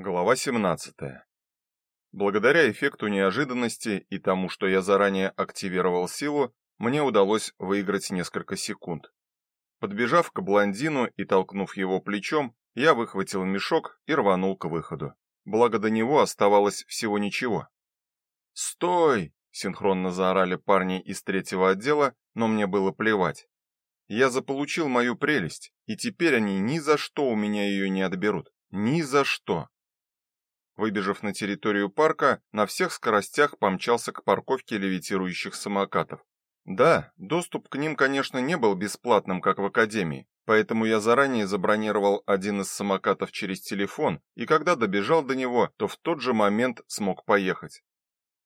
Глава 17. Благодаря эффекту неожиданности и тому, что я заранее активировал силу, мне удалось выиграть несколько секунд. Подбежав к блондину и толкнув его плечом, я выхватил мешок и рванул к выходу. Благо до него оставалось всего ничего. "Стой!" синхронно заорали парни из третьего отдела, но мне было плевать. Я заполучил мою прелесть, и теперь они ни за что у меня ее не отберут. Ни за что. Выбежав на территорию парка, на всех скоростях помчался к парковке левитирующих самокатов. Да, доступ к ним, конечно, не был бесплатным, как в академии, поэтому я заранее забронировал один из самокатов через телефон, и когда добежал до него, то в тот же момент смог поехать.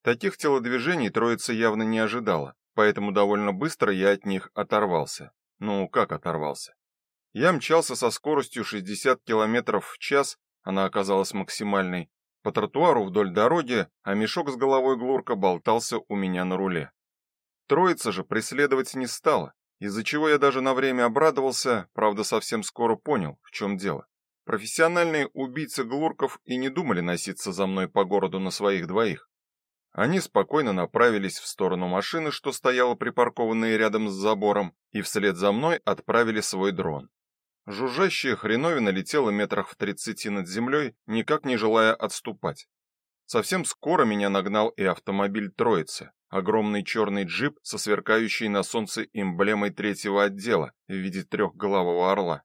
Таких телодвижений троица явно не ожидала, поэтому довольно быстро я от них оторвался. Ну, как оторвался? Я мчался со скоростью 60 км в час, она оказалась максимальной, по тротуару вдоль дороги, а мешок с головой Глурка болтался у меня на руле. Троица же преследовать не стала, из-за чего я даже на время обрадовался, правда, совсем скоро понял, в чем дело. Профессиональные убийцы Глурков и не думали носиться за мной по городу на своих двоих. Они спокойно направились в сторону машины, что стояла припаркованная рядом с забором, и вслед за мной отправили свой дрон. Жужжащая хреновина летела метрах в тридцати над землей, никак не желая отступать. Совсем скоро меня нагнал и автомобиль Троицы, огромный черный джип со сверкающей на солнце эмблемой третьего отдела в виде трехголового орла.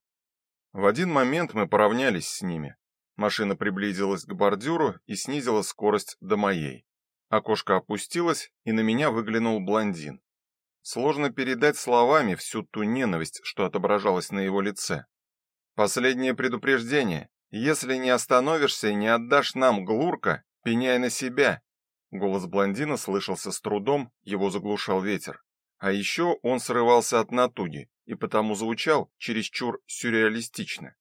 В один момент мы поравнялись с ними. Машина приблизилась к бордюру и снизила скорость до моей. Окошко опустилось, и на меня выглянул блондин. Сложно передать словами всю ту ненависть, что отображалась на его лице. Последнее предупреждение. Если не остановишься и не отдашь нам Глурка, пеняй на себя. Голос блондина слышался с трудом, его заглушал ветер. А еще он срывался от натуги и потому звучал чересчур сюрреалистично.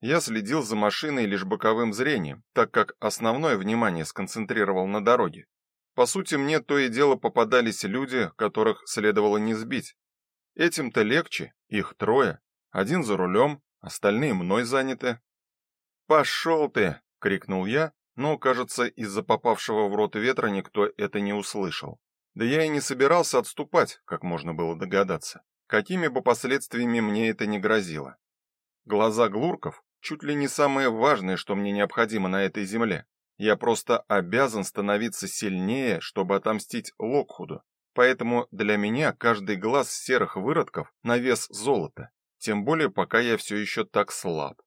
Я следил за машиной лишь боковым зрением, так как основное внимание сконцентрировал на дороге. По сути, мне то и дело попадались люди, которых следовало не сбить. Этим-то легче, их трое, один за рулем, остальные мной заняты. «Пошел ты!» — крикнул я, но, кажется, из-за попавшего в рот ветра никто это не услышал. Да я и не собирался отступать, как можно было догадаться. Какими бы последствиями мне это не грозило. Глаза глурков чуть ли не самое важное, что мне необходимо на этой земле. Я просто обязан становиться сильнее, чтобы отомстить Локхуду. Поэтому для меня каждый глаз серых выродков на вес золота, тем более пока я все еще так слаб.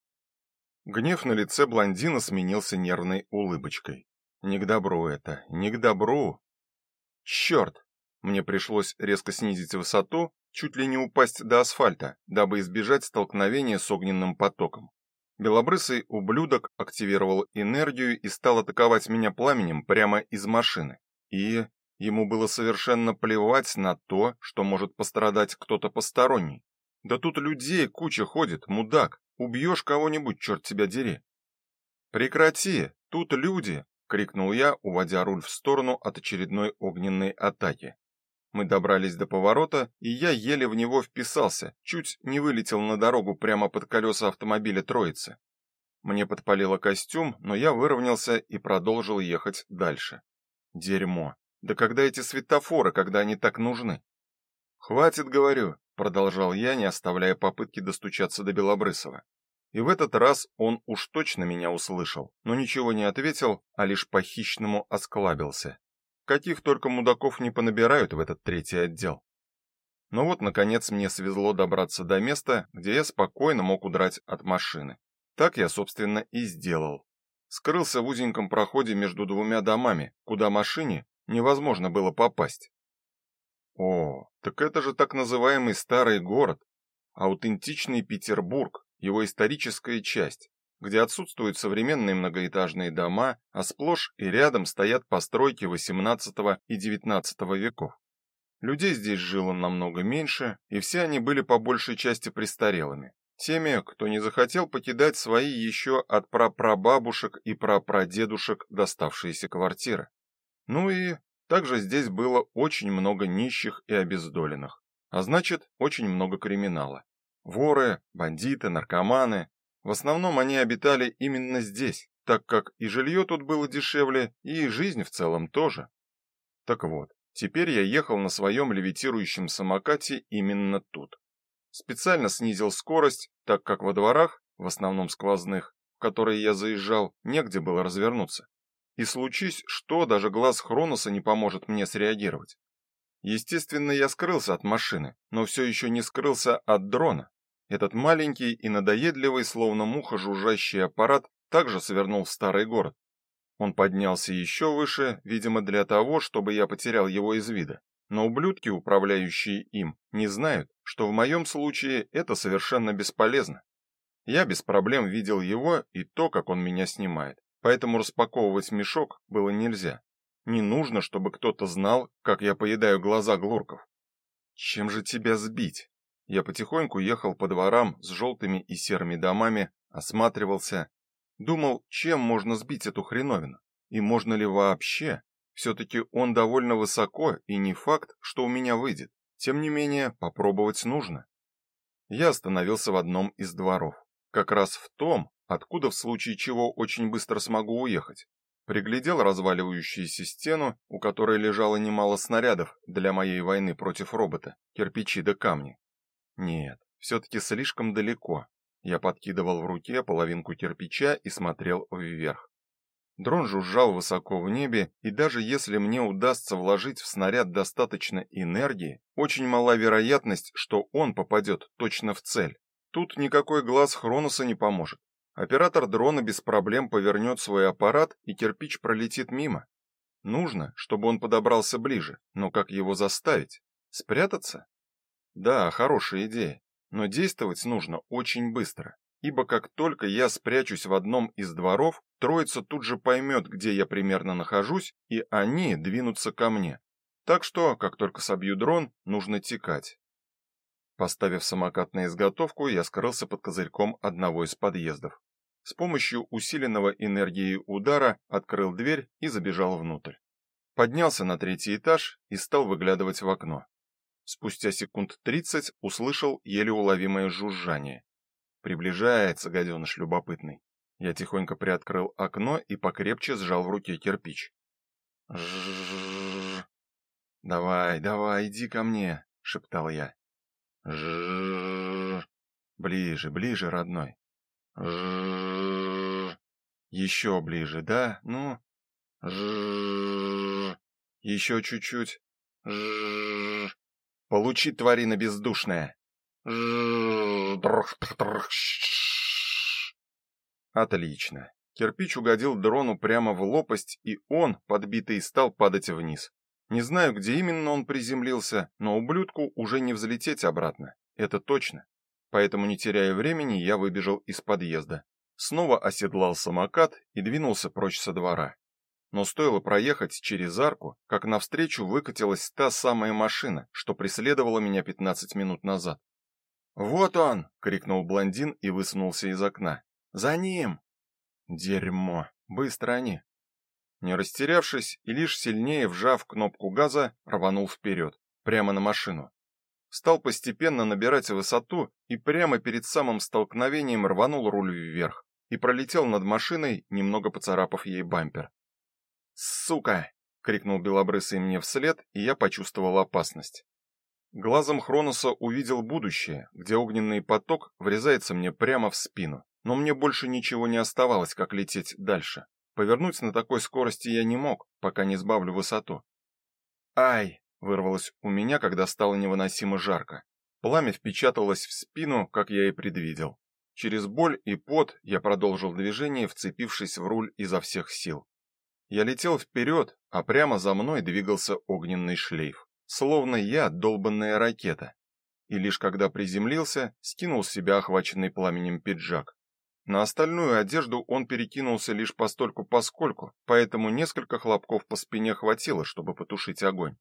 Гнев на лице блондина сменился нервной улыбочкой. Не к добру это, не к добру. Черт! Мне пришлось резко снизить высоту, чуть ли не упасть до асфальта, дабы избежать столкновения с огненным потоком. Белобрысый ублюдок активировал энергию и стал атаковать меня пламенем прямо из машины. И ему было совершенно плевать на то, что может пострадать кто-то посторонний. Да тут людей куча ходит, мудак. Убьешь кого-нибудь, черт тебя дери. Прекрати, тут люди, крикнул я, уводя руль в сторону от очередной огненной атаки. Мы добрались до поворота, и я еле в него вписался, чуть не вылетел на дорогу прямо под колеса автомобиля Троицы. Мне подпалило костюм, но я выровнялся и продолжил ехать дальше. Дерьмо. Да когда эти светофоры, когда они так нужны? Хватит, говорю, продолжал я, не оставляя попытки достучаться до Белобрысова. И в этот раз он уж точно меня услышал, но ничего не ответил, а лишь по-хищному осклабился. Каких только мудаков не понабирают в этот третий отдел. Но вот наконец мне свезло добраться до места, где я спокойно мог удрать от машины. Так я, собственно, и сделал. Скрылся в узеньком проходе между двумя домами, куда машине невозможно было попасть. О, так это же так называемый старый город, аутентичный Петербург, его историческая часть где отсутствуют современные многоэтажные дома, а сплошь и рядом стоят постройки XVIII и XIX веков. Людей здесь жило намного меньше, и все они были по большей части престарелыми. Теми, кто не захотел покидать свои еще от прапрабабушек и прапрадедушек доставшиеся квартиры. Ну и также здесь было очень много нищих и обездоленных, а значит, очень много криминала. Воры, бандиты, наркоманы, в основном они обитали именно здесь, так как и жилье тут было дешевле, и жизнь в целом тоже. Так вот, теперь я ехал на своем левитирующем самокате именно тут. Специально снизил скорость, так как во дворах, в основном сквозных, в которые я заезжал, негде было развернуться. И случись что, даже глаз Хроноса не поможет мне среагировать. Естественно, я скрылся от машины, но все еще не скрылся от дрона. Этот маленький и надоедливый, словно муха жужжащий аппарат, также свернул в старый город. Он поднялся еще выше, видимо, для того, чтобы я потерял его из вида. Но ублюдки, управляющие им, не знают, что в моем случае это совершенно бесполезно. Я без проблем видел его и то, как он меня снимает. Поэтому распаковывать мешок было нельзя. Не нужно, чтобы кто-то знал, как я поедаю глаза глурков. Чем же тебя сбить? Я потихоньку ехал по дворам с желтыми и серыми домами, осматривался, думал, чем можно сбить эту хреновину и можно ли вообще. все таки он довольно высоко, и не факт, что у меня выйдет. Тем не менее, попробовать нужно. Я остановился в одном из дворов, как раз в том, откуда в случае чего очень быстро смогу уехать приглядел разваливающуюся стену, у которой лежало немало снарядов для моей войны против робота, кирпичи да камни. Нет, все таки слишком далеко. Я подкидывал в руке половинку кирпича и смотрел вверх. Дрон жужжал высоко в небе, и даже если мне удастся вложить в снаряд достаточно энергии, очень мала вероятность, что он попадет точно в цель. Тут никакой глаз Хроноса не поможет. Оператор дрона без проблем повернет свой аппарат, и кирпич пролетит мимо. Нужно, чтобы он подобрался ближе, но как его заставить? Спрятаться? Да, хорошая идея, но действовать нужно очень быстро, ибо как только я спрячусь в одном из дворов, троица тут же поймет, где я примерно нахожусь, и они двинутся ко мне. Так что, как только собью дрон, нужно текать. Поставив самокат на изготовку, я скрылся под козырьком одного из подъездов. С помощью усиленного энергией удара открыл дверь и забежал внутрь. Поднялся на третий этаж и стал выглядывать в окно. Спустя секунд тридцать услышал еле уловимое жужжание. Приближается гаденыш любопытный. Я тихонько приоткрыл окно и покрепче сжал в руке кирпич. Жжж. Давай, давай, иди ко мне, шептал я. Жжж. Ближе, ближе, родной. Еще ближе, да? Ну. Еще чуть-чуть. Получи, тварина бездушная. Отлично. Кирпич угодил дрону прямо в лопасть, и он, подбитый, стал падать вниз. Не знаю, где именно он приземлился, но ублюдку уже не взлететь обратно. Это точно. Поэтому, не теряя времени, я выбежал из подъезда. Снова оседлал самокат и двинулся прочь со двора. Но стоило проехать через арку, как навстречу выкатилась та самая машина, что преследовала меня 15 минут назад. "Вот он!" крикнул блондин и высунулся из окна. "За ним!" Дерьмо. Быстро они. Не растерявшись и лишь сильнее вжав кнопку газа, рванул вперед, прямо на машину стал постепенно набирать высоту и прямо перед самым столкновением рванул руль вверх и пролетел над машиной, немного поцарапав ей бампер. "Сука!" крикнул белобрысый мне вслед, и я почувствовал опасность. Глазом Хроноса увидел будущее, где огненный поток врезается мне прямо в спину. Но мне больше ничего не оставалось, как лететь дальше. Повернуть на такой скорости я не мог, пока не сбавлю высоту. Ай, вырвалось у меня, когда стало невыносимо жарко. Пламя впечаталось в спину, как я и предвидел. Через боль и пот я продолжил движение, вцепившись в руль изо всех сил. Я летел вперед, а прямо за мной двигался огненный шлейф, словно я долбанная ракета. И лишь когда приземлился, скинул с себя охваченный пламенем пиджак. На остальную одежду он перекинулся лишь постольку-поскольку, поэтому несколько хлопков по спине хватило, чтобы потушить огонь.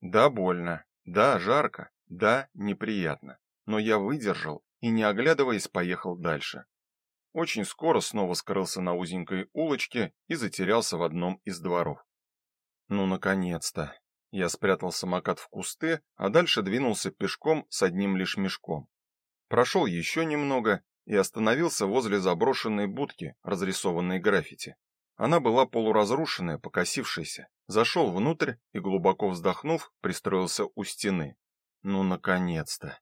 Да, больно. Да, жарко. Да, неприятно. Но я выдержал и, не оглядываясь, поехал дальше. Очень скоро снова скрылся на узенькой улочке и затерялся в одном из дворов. Ну, наконец-то. Я спрятал самокат в кусты, а дальше двинулся пешком с одним лишь мешком. Прошел еще немного и остановился возле заброшенной будки, разрисованной граффити. Она была полуразрушенная, покосившаяся. Зашел внутрь и глубоко вздохнув, пристроился у стены. Ну наконец-то.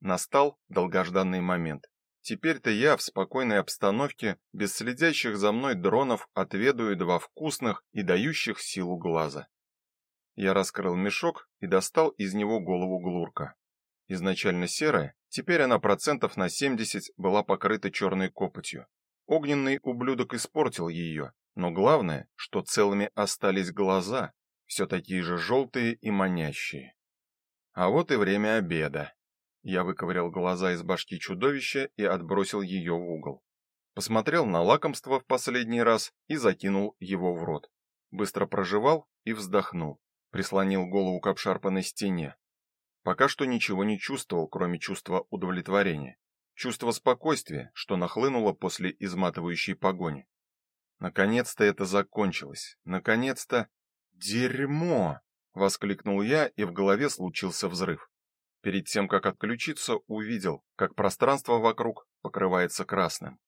Настал долгожданный момент. Теперь-то я в спокойной обстановке, без следящих за мной дронов, отведаю два вкусных и дающих силу глаза. Я раскрыл мешок и достал из него голову глурка. Изначально серая, теперь она процентов на 70 была покрыта черной копотью. Огненный ублюдок испортил ее, но главное, что целыми остались глаза, все такие же желтые и манящие. А вот и время обеда. Я выковырял глаза из башки чудовища и отбросил ее в угол. Посмотрел на лакомство в последний раз и закинул его в рот. Быстро прожевал и вздохнул. Прислонил голову к обшарпанной стене. Пока что ничего не чувствовал, кроме чувства удовлетворения. Чувство спокойствия, что нахлынуло после изматывающей погони. Наконец-то это закончилось. Наконец-то... Дерьмо! Воскликнул я, и в голове случился взрыв. Перед тем, как отключиться, увидел, как пространство вокруг покрывается красным.